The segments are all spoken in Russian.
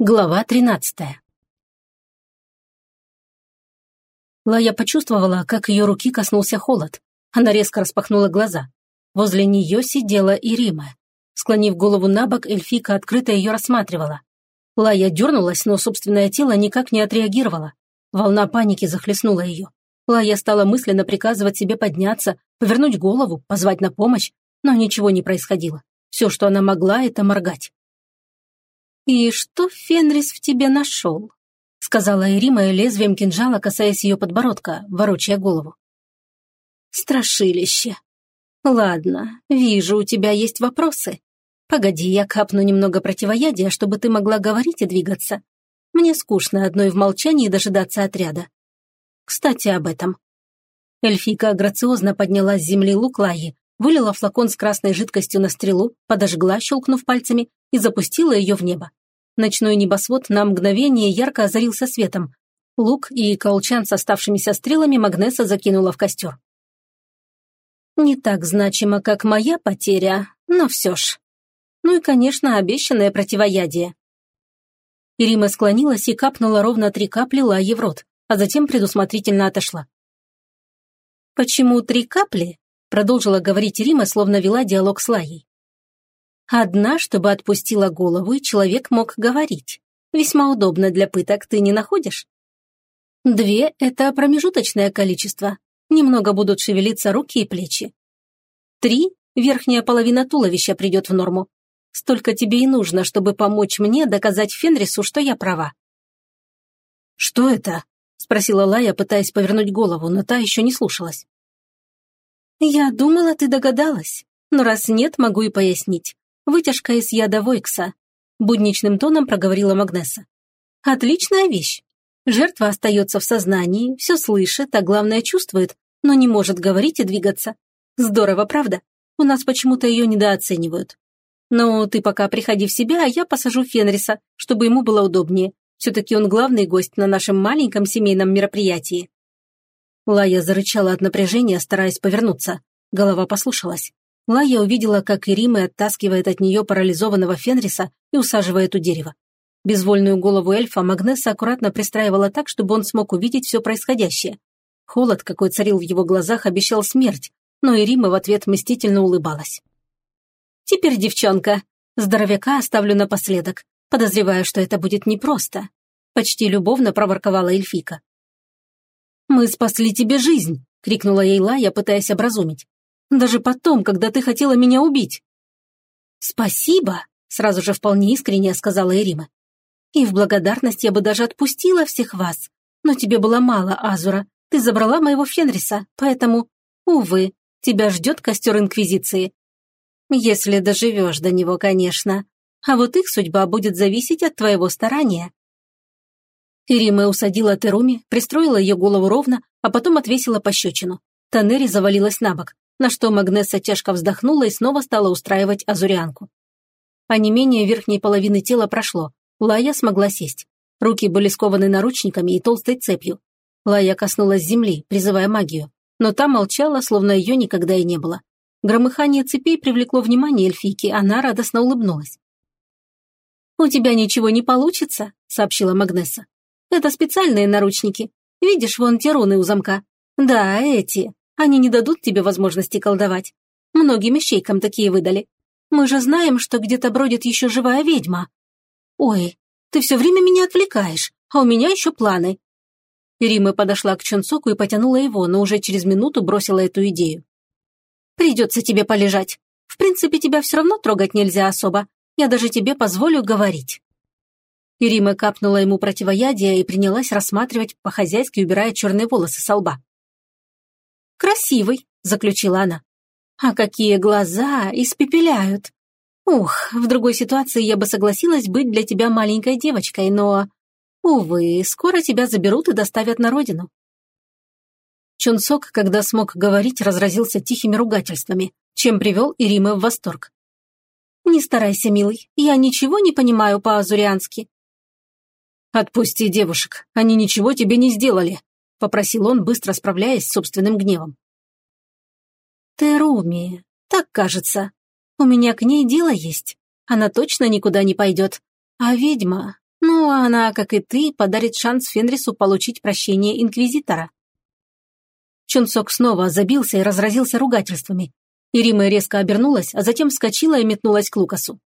Глава тринадцатая Лая почувствовала, как ее руки коснулся холод. Она резко распахнула глаза. Возле нее сидела и Рима. Склонив голову на бок, эльфика открыто ее рассматривала. Лая дернулась, но собственное тело никак не отреагировало. Волна паники захлестнула ее. Лая стала мысленно приказывать себе подняться, повернуть голову, позвать на помощь, но ничего не происходило. Все, что она могла, это моргать. «И что Фенрис в тебе нашел?» — сказала Эрима лезвием кинжала, касаясь ее подбородка, ворочая голову. «Страшилище. Ладно, вижу, у тебя есть вопросы. Погоди, я капну немного противоядия, чтобы ты могла говорить и двигаться. Мне скучно одной в молчании дожидаться отряда. Кстати, об этом». Эльфийка грациозно подняла с земли лук Лаи, вылила флакон с красной жидкостью на стрелу, подожгла, щелкнув пальцами, и запустила ее в небо. Ночной небосвод на мгновение ярко озарился светом. Лук и колчан с оставшимися стрелами Магнеса закинула в костер. Не так значимо, как моя потеря, но все ж. Ну и, конечно, обещанное противоядие. Ирима склонилась и капнула ровно три капли лаи в рот, а затем предусмотрительно отошла. «Почему три капли?» – продолжила говорить Рима, словно вела диалог с Лаей. Одна, чтобы отпустила голову, и человек мог говорить. Весьма удобно для пыток, ты не находишь? Две – это промежуточное количество. Немного будут шевелиться руки и плечи. Три – верхняя половина туловища придет в норму. Столько тебе и нужно, чтобы помочь мне доказать Фенрису, что я права. «Что это?» – спросила Лая, пытаясь повернуть голову, но та еще не слушалась. «Я думала, ты догадалась, но раз нет, могу и пояснить. Вытяжка из яда Войкса», – будничным тоном проговорила Магнеса. «Отличная вещь. Жертва остается в сознании, все слышит, а главное чувствует, но не может говорить и двигаться. Здорово, правда? У нас почему-то ее недооценивают. Но ты пока приходи в себя, а я посажу Фенриса, чтобы ему было удобнее. Все-таки он главный гость на нашем маленьком семейном мероприятии». Лая зарычала от напряжения, стараясь повернуться. Голова послушалась. Лая увидела, как Ирима оттаскивает от нее парализованного Фенриса и усаживает у дерева. Безвольную голову эльфа Магнесса аккуратно пристраивала так, чтобы он смог увидеть все происходящее. Холод, какой царил в его глазах, обещал смерть, но Ирима в ответ мстительно улыбалась. «Теперь, девчонка, здоровяка оставлю напоследок, подозревая, что это будет непросто», почти любовно проворковала эльфика. «Мы спасли тебе жизнь!» — крикнула ей Лая, пытаясь образумить. Даже потом, когда ты хотела меня убить». «Спасибо», — сразу же вполне искренне сказала Эрима. «И в благодарность я бы даже отпустила всех вас. Но тебе было мало, Азура. Ты забрала моего Фенриса, поэтому, увы, тебя ждет костер Инквизиции. Если доживешь до него, конечно. А вот их судьба будет зависеть от твоего старания». Ирима усадила Теруми, пристроила ее голову ровно, а потом отвесила пощечину. Танери завалилась на бок на что Магнесса тяжко вздохнула и снова стала устраивать азурианку. А не менее верхней половины тела прошло. Лая смогла сесть. Руки были скованы наручниками и толстой цепью. Лая коснулась земли, призывая магию. Но та молчала, словно ее никогда и не было. Громыхание цепей привлекло внимание эльфийки, она радостно улыбнулась. «У тебя ничего не получится», — сообщила Магнесса. «Это специальные наручники. Видишь, вон те руны у замка. Да, эти. Они не дадут тебе возможности колдовать. Многим ищейкам такие выдали. Мы же знаем, что где-то бродит еще живая ведьма. Ой, ты все время меня отвлекаешь, а у меня еще планы». Рима подошла к Чунцоку и потянула его, но уже через минуту бросила эту идею. «Придется тебе полежать. В принципе, тебя все равно трогать нельзя особо. Я даже тебе позволю говорить». Ирима капнула ему противоядие и принялась рассматривать, по-хозяйски убирая черные волосы со лба. «Красивый», — заключила она. «А какие глаза испепеляют! Ух, в другой ситуации я бы согласилась быть для тебя маленькой девочкой, но... Увы, скоро тебя заберут и доставят на родину». Чунсок, когда смог говорить, разразился тихими ругательствами, чем привел Ирима в восторг. «Не старайся, милый, я ничего не понимаю по-азуриански». «Отпусти девушек, они ничего тебе не сделали», — попросил он, быстро справляясь с собственным гневом. «Теруми, так кажется. У меня к ней дело есть. Она точно никуда не пойдет. А ведьма, Ну, она, как и ты, подарит шанс Фенрису получить прощение Инквизитора. Чунцок снова забился и разразился ругательствами. Ирима резко обернулась, а затем вскочила и метнулась к Лукасу.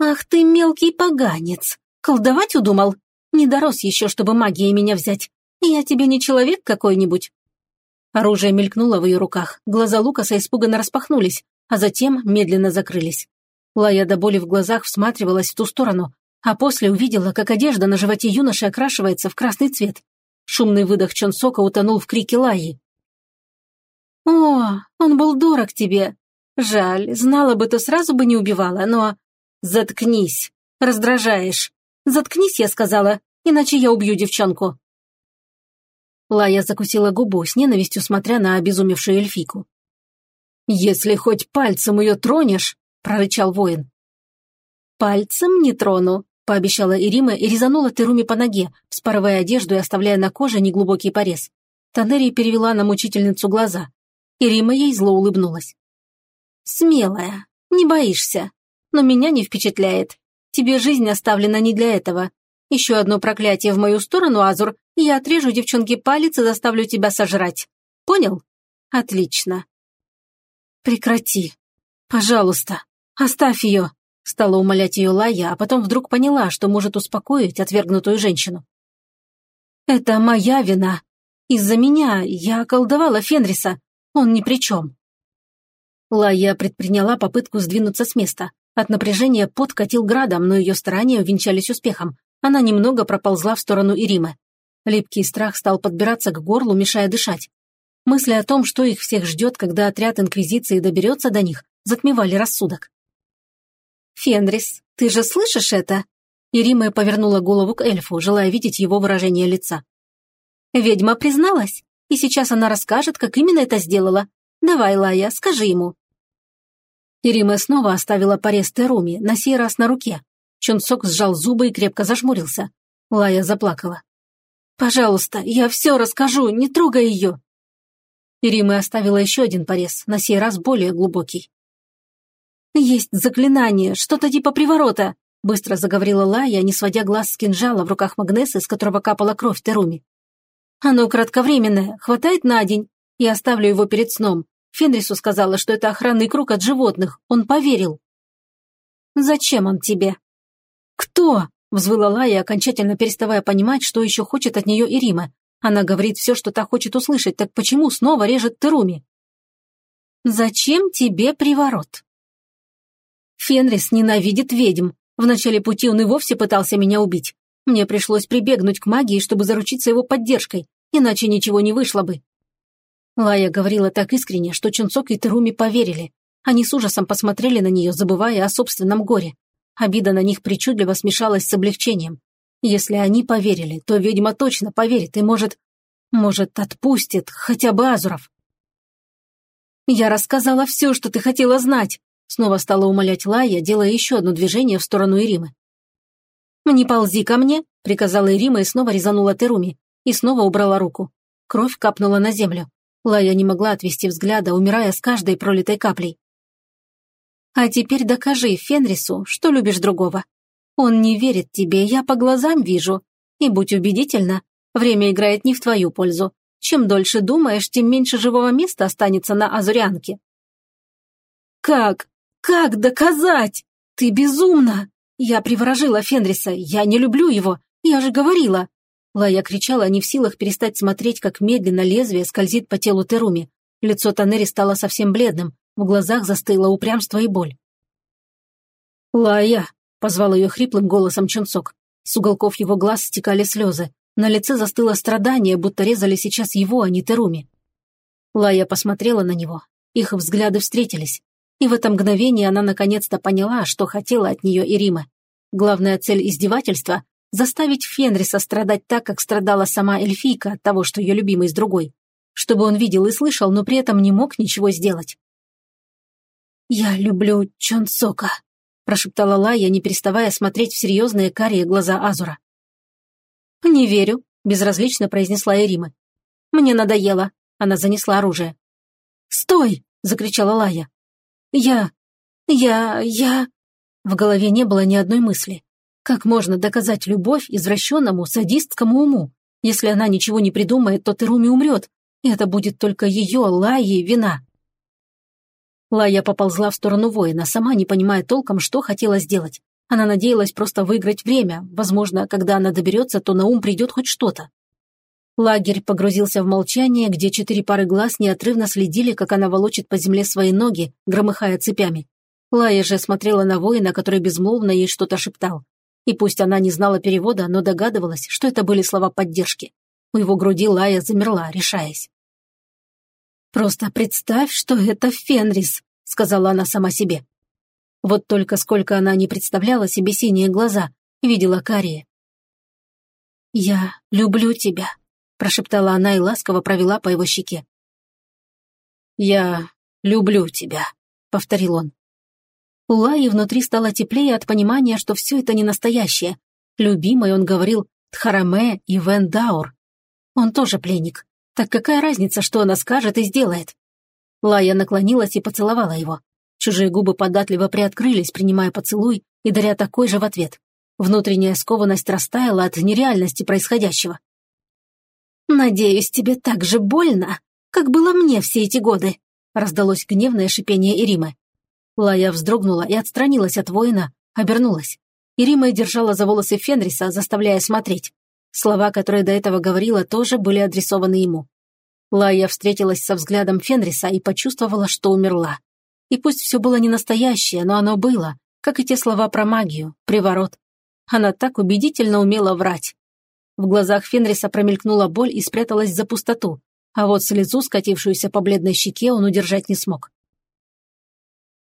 «Ах ты мелкий поганец! Колдовать удумал? Не дорос еще, чтобы магией меня взять. Я тебе не человек какой-нибудь?» Оружие мелькнуло в ее руках, глаза Лукаса испуганно распахнулись, а затем медленно закрылись. Лая до боли в глазах всматривалась в ту сторону, а после увидела, как одежда на животе юноши окрашивается в красный цвет. Шумный выдох Чонсока утонул в крике Лаи. «О, он был дорог тебе. Жаль, знала бы, то сразу бы не убивала, но...» «Заткнись, раздражаешь. Заткнись, я сказала, иначе я убью девчонку». Лая закусила губу, с ненавистью смотря на обезумевшую эльфику. «Если хоть пальцем ее тронешь», — прорычал воин. «Пальцем не трону», — пообещала Ирима и резанула Теруми по ноге, вспарывая одежду и оставляя на коже неглубокий порез. Танери перевела на мучительницу глаза. Ирима ей зло улыбнулась. «Смелая, не боишься, но меня не впечатляет. Тебе жизнь оставлена не для этого. Еще одно проклятие в мою сторону, Азур, и я отрежу девчонке палец и заставлю тебя сожрать. Понял? Отлично. Прекрати. Пожалуйста, оставь ее. Стала умолять ее Лая, а потом вдруг поняла, что может успокоить отвергнутую женщину. «Это моя вина. Из-за меня я околдовала Фенриса. Он ни при чем». Лая предприняла попытку сдвинуться с места. От напряжения пот катил градом, но ее старания увенчались успехом. Она немного проползла в сторону Иримы. Липкий страх стал подбираться к горлу, мешая дышать. Мысли о том, что их всех ждет, когда отряд Инквизиции доберется до них, затмевали рассудок. «Фенрис, ты же слышишь это?» Ирима повернула голову к эльфу, желая видеть его выражение лица. «Ведьма призналась, и сейчас она расскажет, как именно это сделала. Давай, Лая, скажи ему». Ирима снова оставила порез Теруми, на сей раз на руке. Чунсок сжал зубы и крепко зажмурился. Лая заплакала. «Пожалуйста, я все расскажу, не трогай ее!» Ирима оставила еще один порез, на сей раз более глубокий. «Есть заклинание, что-то типа приворота», быстро заговорила Лая, не сводя глаз с кинжала в руках Магнесы, с которого капала кровь Теруми. «Оно кратковременное, хватает на день. Я оставлю его перед сном. Фенрису сказала, что это охранный круг от животных. Он поверил». «Зачем он тебе?» «Кто?» – взвыла Лая, окончательно переставая понимать, что еще хочет от нее Ирима. Она говорит все, что та хочет услышать, так почему снова режет Теруми? «Зачем тебе приворот?» Фенрис ненавидит ведьм. В начале пути он и вовсе пытался меня убить. Мне пришлось прибегнуть к магии, чтобы заручиться его поддержкой, иначе ничего не вышло бы. Лая говорила так искренне, что Чунцок и Теруми поверили. Они с ужасом посмотрели на нее, забывая о собственном горе. Обида на них причудливо смешалась с облегчением. Если они поверили, то ведьма точно поверит и, может, может, отпустит хотя бы Азуров. «Я рассказала все, что ты хотела знать», снова стала умолять Лая, делая еще одно движение в сторону Иримы. «Не ползи ко мне», — приказала Ирима и снова резанула Теруми, и снова убрала руку. Кровь капнула на землю. Лая не могла отвести взгляда, умирая с каждой пролитой каплей. А теперь докажи Фенрису, что любишь другого. Он не верит тебе, я по глазам вижу. И будь убедительна, время играет не в твою пользу. Чем дольше думаешь, тем меньше живого места останется на Азурянке. Как? Как доказать? Ты безумна! Я приворожила Фенриса, я не люблю его, я же говорила. Лая кричала, не в силах перестать смотреть, как медленно лезвие скользит по телу Теруми. Лицо Танери стало совсем бледным, в глазах застыло упрямство и боль. «Лая!» — позвал ее хриплым голосом Чунцок. С уголков его глаз стекали слезы. На лице застыло страдание, будто резали сейчас его, а не Теруми. Лая посмотрела на него. Их взгляды встретились. И в это мгновение она наконец-то поняла, что хотела от нее Ирима. Главная цель издевательства – заставить Фенриса страдать так, как страдала сама эльфийка от того, что ее любимый с другой. Чтобы он видел и слышал, но при этом не мог ничего сделать. «Я люблю Чонсока», – прошептала Лая, не переставая смотреть в серьезные карие глаза Азура. «Не верю», – безразлично произнесла Эрима. «Мне надоело». Она занесла оружие. «Стой!» – закричала Лая. «Я... я... я...» В голове не было ни одной мысли. Как можно доказать любовь извращенному садистскому уму? Если она ничего не придумает, то Теруми умрет, и это будет только ее, Лайи, вина. Лая поползла в сторону воина, сама не понимая толком, что хотела сделать. Она надеялась просто выиграть время. Возможно, когда она доберется, то на ум придет хоть что-то. Лагерь погрузился в молчание, где четыре пары глаз неотрывно следили, как она волочит по земле свои ноги, громыхая цепями. Лая же смотрела на воина, который безмолвно ей что-то шептал. И пусть она не знала перевода, но догадывалась, что это были слова поддержки. У его груди Лая замерла, решаясь. «Просто представь, что это Фенрис», — сказала она сама себе. Вот только сколько она не представляла себе синие глаза, видела карие. «Я люблю тебя», — прошептала она и ласково провела по его щеке. «Я люблю тебя», — повторил он. У Лаи внутри стало теплее от понимания, что все это не настоящее. Любимый он говорил Тхараме и Вендаур. Он тоже пленник. Так какая разница, что она скажет и сделает? Лая наклонилась и поцеловала его. Чужие губы податливо приоткрылись, принимая поцелуй и даря такой же в ответ. Внутренняя скованность растаяла от нереальности происходящего. «Надеюсь, тебе так же больно, как было мне все эти годы», раздалось гневное шипение Иримы. Лая вздрогнула и отстранилась от воина, обернулась. Ирима держала за волосы Фенриса, заставляя смотреть. Слова, которые до этого говорила, тоже были адресованы ему. Лая встретилась со взглядом Фенриса и почувствовала, что умерла. И пусть все было не настоящее, но оно было, как и те слова про магию, приворот. Она так убедительно умела врать. В глазах Фенриса промелькнула боль и спряталась за пустоту, а вот слезу, скатившуюся по бледной щеке, он удержать не смог.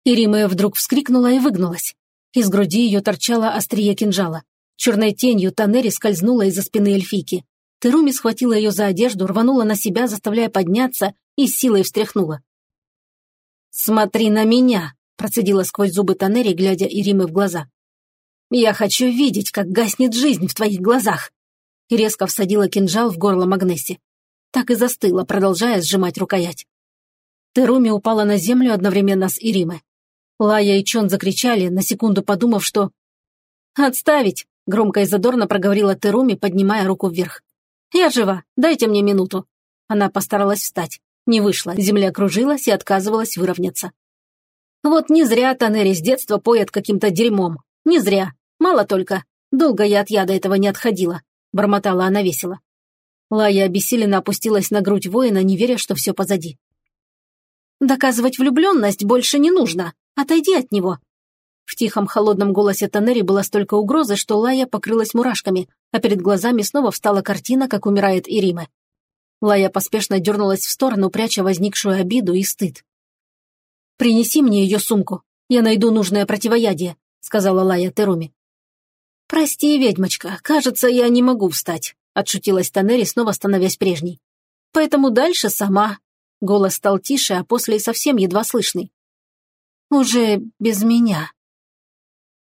Ирима вдруг вскрикнула и выгнулась. Из груди ее торчало острие кинжала. Черной тенью Танери скользнула из-за спины эльфийки. Теруми схватила ее за одежду, рванула на себя, заставляя подняться, и силой встряхнула. «Смотри на меня!» – процедила сквозь зубы Танери, глядя Иримы в глаза. «Я хочу видеть, как гаснет жизнь в твоих глазах!» И резко всадила кинжал в горло Магнесси. Так и застыла, продолжая сжимать рукоять. Теруми упала на землю одновременно с Иримой. Лая и Чон закричали, на секунду подумав, что... «Отставить!» – громко и задорно проговорила Теруми, поднимая руку вверх. «Я жива, дайте мне минуту». Она постаралась встать. Не вышло, земля кружилась и отказывалась выровняться. Вот не зря Танери с детства поет каким-то дерьмом. Не зря. Мало только. Долго я от яда этого не отходила. Бормотала она весело. Лая обессиленно опустилась на грудь воина, не веря, что все позади. «Доказывать влюбленность больше не нужно. Отойди от него». В тихом холодном голосе Танери было столько угрозы, что Лая покрылась мурашками, а перед глазами снова встала картина, как умирает Ирима. Лая поспешно дернулась в сторону, пряча возникшую обиду и стыд. «Принеси мне ее сумку. Я найду нужное противоядие», — сказала Лая Теруми. «Прости, ведьмочка, кажется, я не могу встать», — отшутилась Танери, снова становясь прежней. «Поэтому дальше сама». Голос стал тише, а после совсем едва слышный. «Уже без меня».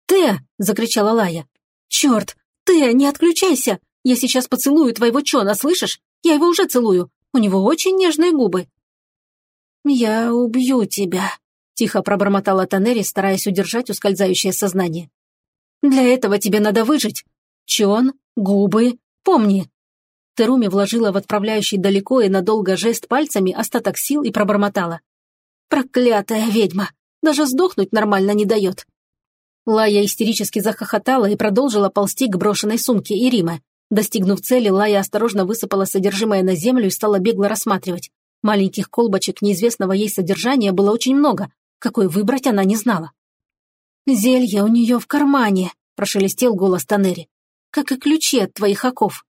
«Ты!» — закричала Лая. «Черт! Ты, не отключайся! Я сейчас поцелую твоего Чона, слышишь? Я его уже целую. У него очень нежные губы». «Я убью тебя», — тихо пробормотала Танери, стараясь удержать ускользающее сознание. «Для этого тебе надо выжить. Чон, губы, помни». Теруми вложила в отправляющий далеко и надолго жест пальцами остаток сил и пробормотала. «Проклятая ведьма! Даже сдохнуть нормально не дает!» Лая истерически захохотала и продолжила ползти к брошенной сумке Иримы. Достигнув цели, Лая осторожно высыпала содержимое на землю и стала бегло рассматривать. Маленьких колбочек неизвестного ей содержания было очень много. Какой выбрать она не знала. «Зелье у нее в кармане», – прошелестел голос Танери. «Как и ключи от твоих оков».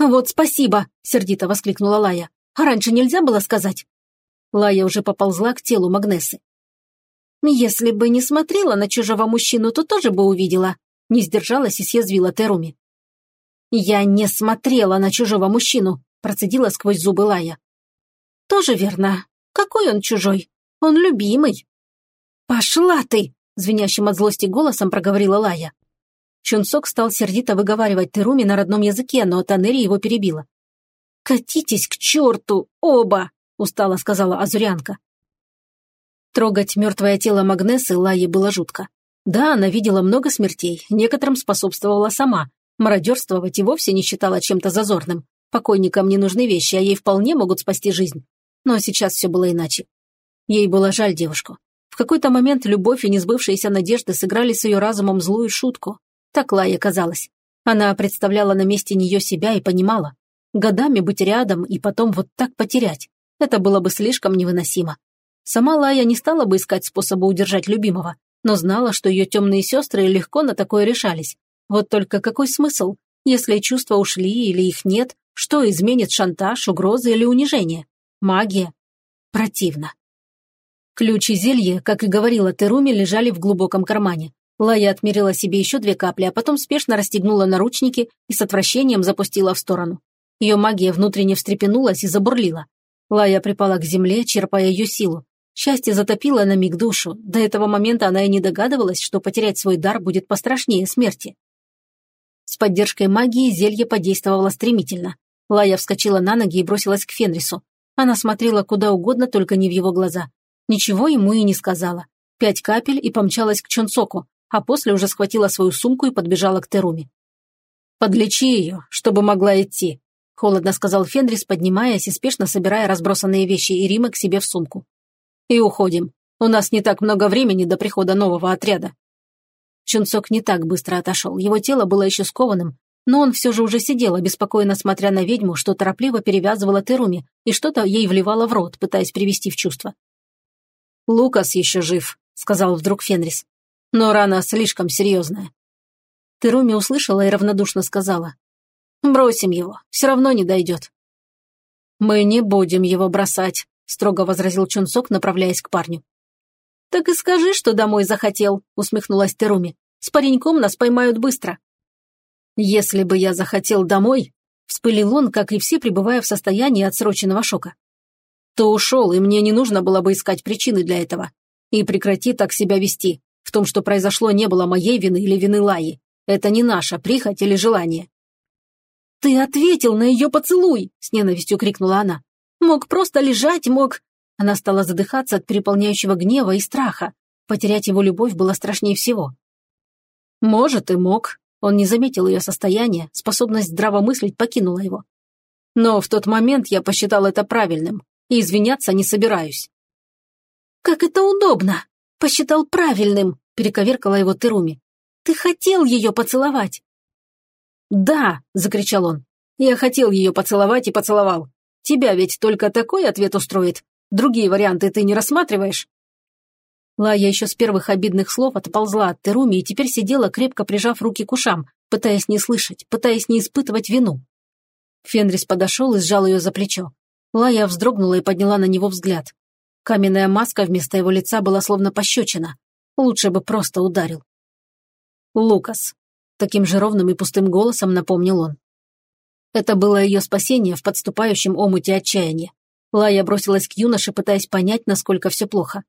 «Вот спасибо», – сердито воскликнула Лая. «А раньше нельзя было сказать?» Лая уже поползла к телу Магнесы. «Если бы не смотрела на чужого мужчину, то тоже бы увидела», не сдержалась и съязвила Теруми. «Я не смотрела на чужого мужчину», процедила сквозь зубы Лая. «Тоже верно. Какой он чужой? Он любимый». «Пошла ты!» звенящим от злости голосом проговорила Лая. Чунсок стал сердито выговаривать Теруми на родном языке, но Танери его перебила. «Катитесь к черту, оба!» – устало сказала Азурянка. Трогать мертвое тело Магнесы Лае было жутко. Да, она видела много смертей, некоторым способствовала сама. Мародерствовать и вовсе не считала чем-то зазорным. Покойникам не нужны вещи, а ей вполне могут спасти жизнь. Но сейчас все было иначе. Ей было жаль девушку. В какой-то момент любовь и несбывшиеся надежды сыграли с ее разумом злую шутку. Так Лая казалось. Она представляла на месте нее себя и понимала. Годами быть рядом и потом вот так потерять. Это было бы слишком невыносимо. Сама Лая не стала бы искать способа удержать любимого, но знала, что ее темные сестры легко на такое решались. Вот только какой смысл, если чувства ушли или их нет, что изменит шантаж, угрозы или унижение? Магия. Противно. Ключ и зелье, как и говорила Теруми, лежали в глубоком кармане. Лая отмерила себе еще две капли, а потом спешно расстегнула наручники и с отвращением запустила в сторону. Ее магия внутренне встрепенулась и забурлила. Лая припала к земле, черпая ее силу. Счастье затопило на миг душу. До этого момента она и не догадывалась, что потерять свой дар будет пострашнее смерти. С поддержкой магии зелье подействовало стремительно. Лая вскочила на ноги и бросилась к Фенрису. Она смотрела куда угодно, только не в его глаза. Ничего ему и не сказала. Пять капель и помчалась к Чонсоку, а после уже схватила свою сумку и подбежала к Теруми. «Подлечи ее, чтобы могла идти», – холодно сказал Фенрис, поднимаясь и спешно собирая разбросанные вещи Иримы к себе в сумку. «И уходим. У нас не так много времени до прихода нового отряда». Чунцок не так быстро отошел, его тело было еще скованным, но он все же уже сидел, обеспокоенно смотря на ведьму, что торопливо перевязывала Теруми и что-то ей вливала в рот, пытаясь привести в чувство. «Лукас еще жив», — сказал вдруг Фенрис. «Но рана слишком серьезная». Теруми услышала и равнодушно сказала. «Бросим его, все равно не дойдет». «Мы не будем его бросать», — строго возразил Чунсок, направляясь к парню. «Так и скажи, что домой захотел», — усмехнулась Теруми. «С пареньком нас поймают быстро». «Если бы я захотел домой», — вспылил он, как и все, пребывая в состоянии отсроченного шока, то ушел, и мне не нужно было бы искать причины для этого. И прекрати так себя вести. В том, что произошло, не было моей вины или вины Лаи. Это не наша прихоть или желание. «Ты ответил на ее поцелуй!» – с ненавистью крикнула она. «Мог просто лежать, мог...» Она стала задыхаться от переполняющего гнева и страха. Потерять его любовь было страшнее всего. Может, и мог. Он не заметил ее состояние, способность здравомыслить покинула его. Но в тот момент я посчитал это правильным и извиняться не собираюсь». «Как это удобно! Посчитал правильным!» – перековеркала его Теруми. «Ты хотел ее поцеловать!» «Да!» – закричал он. «Я хотел ее поцеловать и поцеловал. Тебя ведь только такой ответ устроит. Другие варианты ты не рассматриваешь?» Лая еще с первых обидных слов отползла от Теруми и теперь сидела, крепко прижав руки к ушам, пытаясь не слышать, пытаясь не испытывать вину. Фенрис подошел и сжал ее за плечо. Лая вздрогнула и подняла на него взгляд. Каменная маска вместо его лица была словно пощечина. Лучше бы просто ударил. «Лукас», — таким же ровным и пустым голосом напомнил он. Это было ее спасение в подступающем омуте отчаяния. Лая бросилась к юноше, пытаясь понять, насколько все плохо.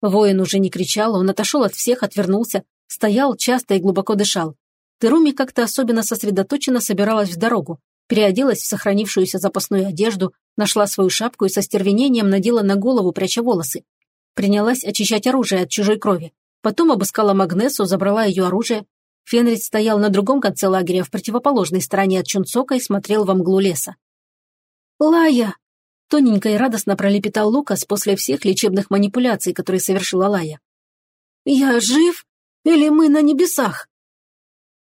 Воин уже не кричал, он отошел от всех, отвернулся, стоял часто и глубоко дышал. Теруми как-то особенно сосредоточенно собиралась в дорогу, переоделась в сохранившуюся запасную одежду, нашла свою шапку и со стервенением надела на голову, пряча волосы. Принялась очищать оружие от чужой крови. Потом обыскала Магнесу, забрала ее оружие. Фенрис стоял на другом конце лагеря, в противоположной стороне от Чунцока и смотрел во мглу леса. «Лая!» – тоненько и радостно пролепетал Лукас после всех лечебных манипуляций, которые совершила Лая. «Я жив? Или мы на небесах?»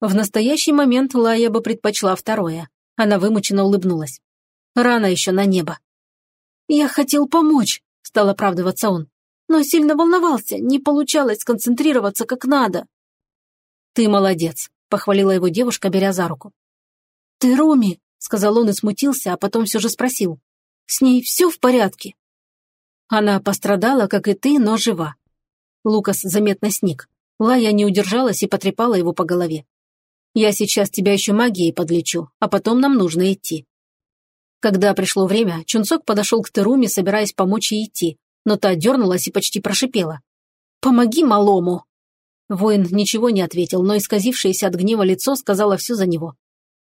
В настоящий момент Лая бы предпочла второе. Она вымученно улыбнулась. Рано еще на небо. «Я хотел помочь», — стал оправдываться он. «Но сильно волновался, не получалось сконцентрироваться как надо». «Ты молодец», — похвалила его девушка, беря за руку. «Ты Руми», — сказал он и смутился, а потом все же спросил. «С ней все в порядке?» Она пострадала, как и ты, но жива. Лукас заметно сник. Лая не удержалась и потрепала его по голове. Я сейчас тебя еще магией подлечу, а потом нам нужно идти». Когда пришло время, Чунцок подошел к Теруме, собираясь помочь ей идти, но та дернулась и почти прошипела. «Помоги малому!» Воин ничего не ответил, но исказившееся от гнева лицо сказало все за него.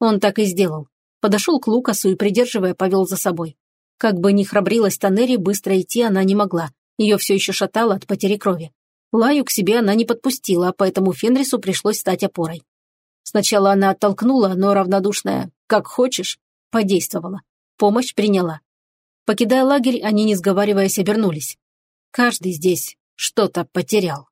Он так и сделал. Подошел к Лукасу и, придерживая, повел за собой. Как бы ни храбрилась Танери, быстро идти она не могла. Ее все еще шатало от потери крови. Лаю к себе она не подпустила, а поэтому Фенрису пришлось стать опорой. Сначала она оттолкнула, но равнодушная «как хочешь» подействовала. Помощь приняла. Покидая лагерь, они, не сговариваясь, обернулись. Каждый здесь что-то потерял.